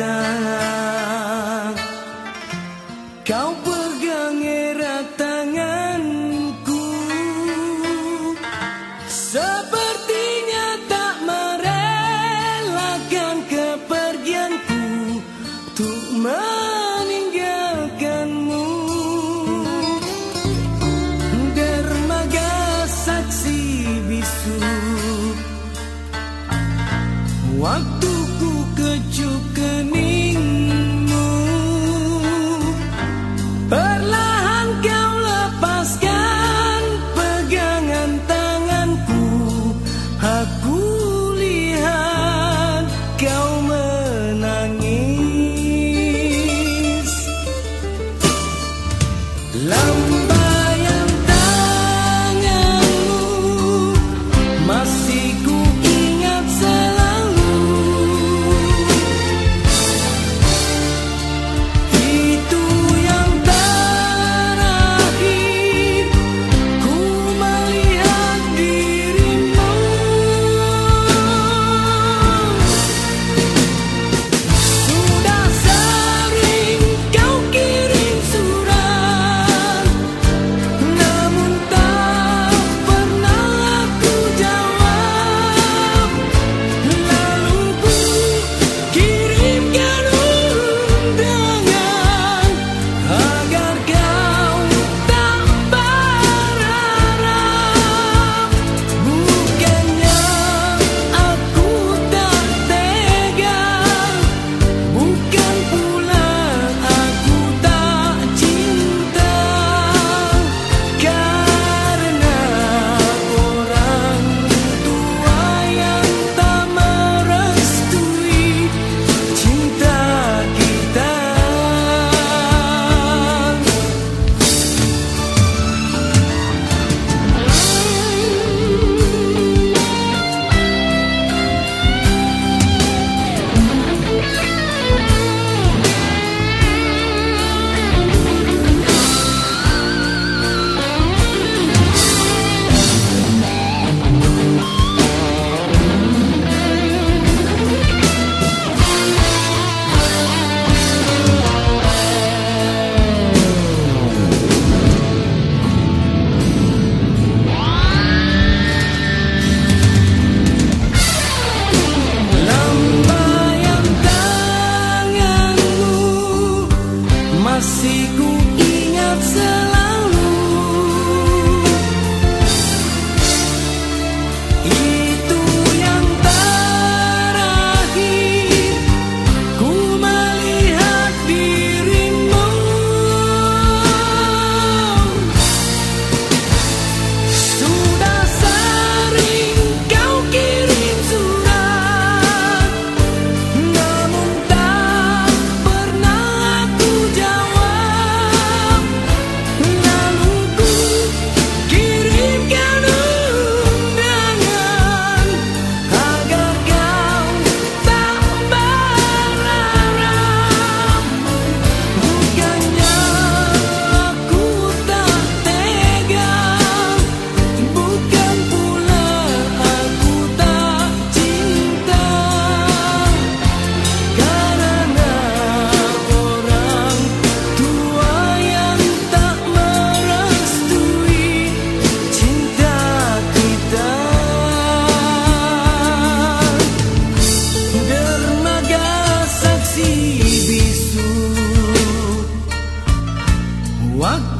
sayang Kau What?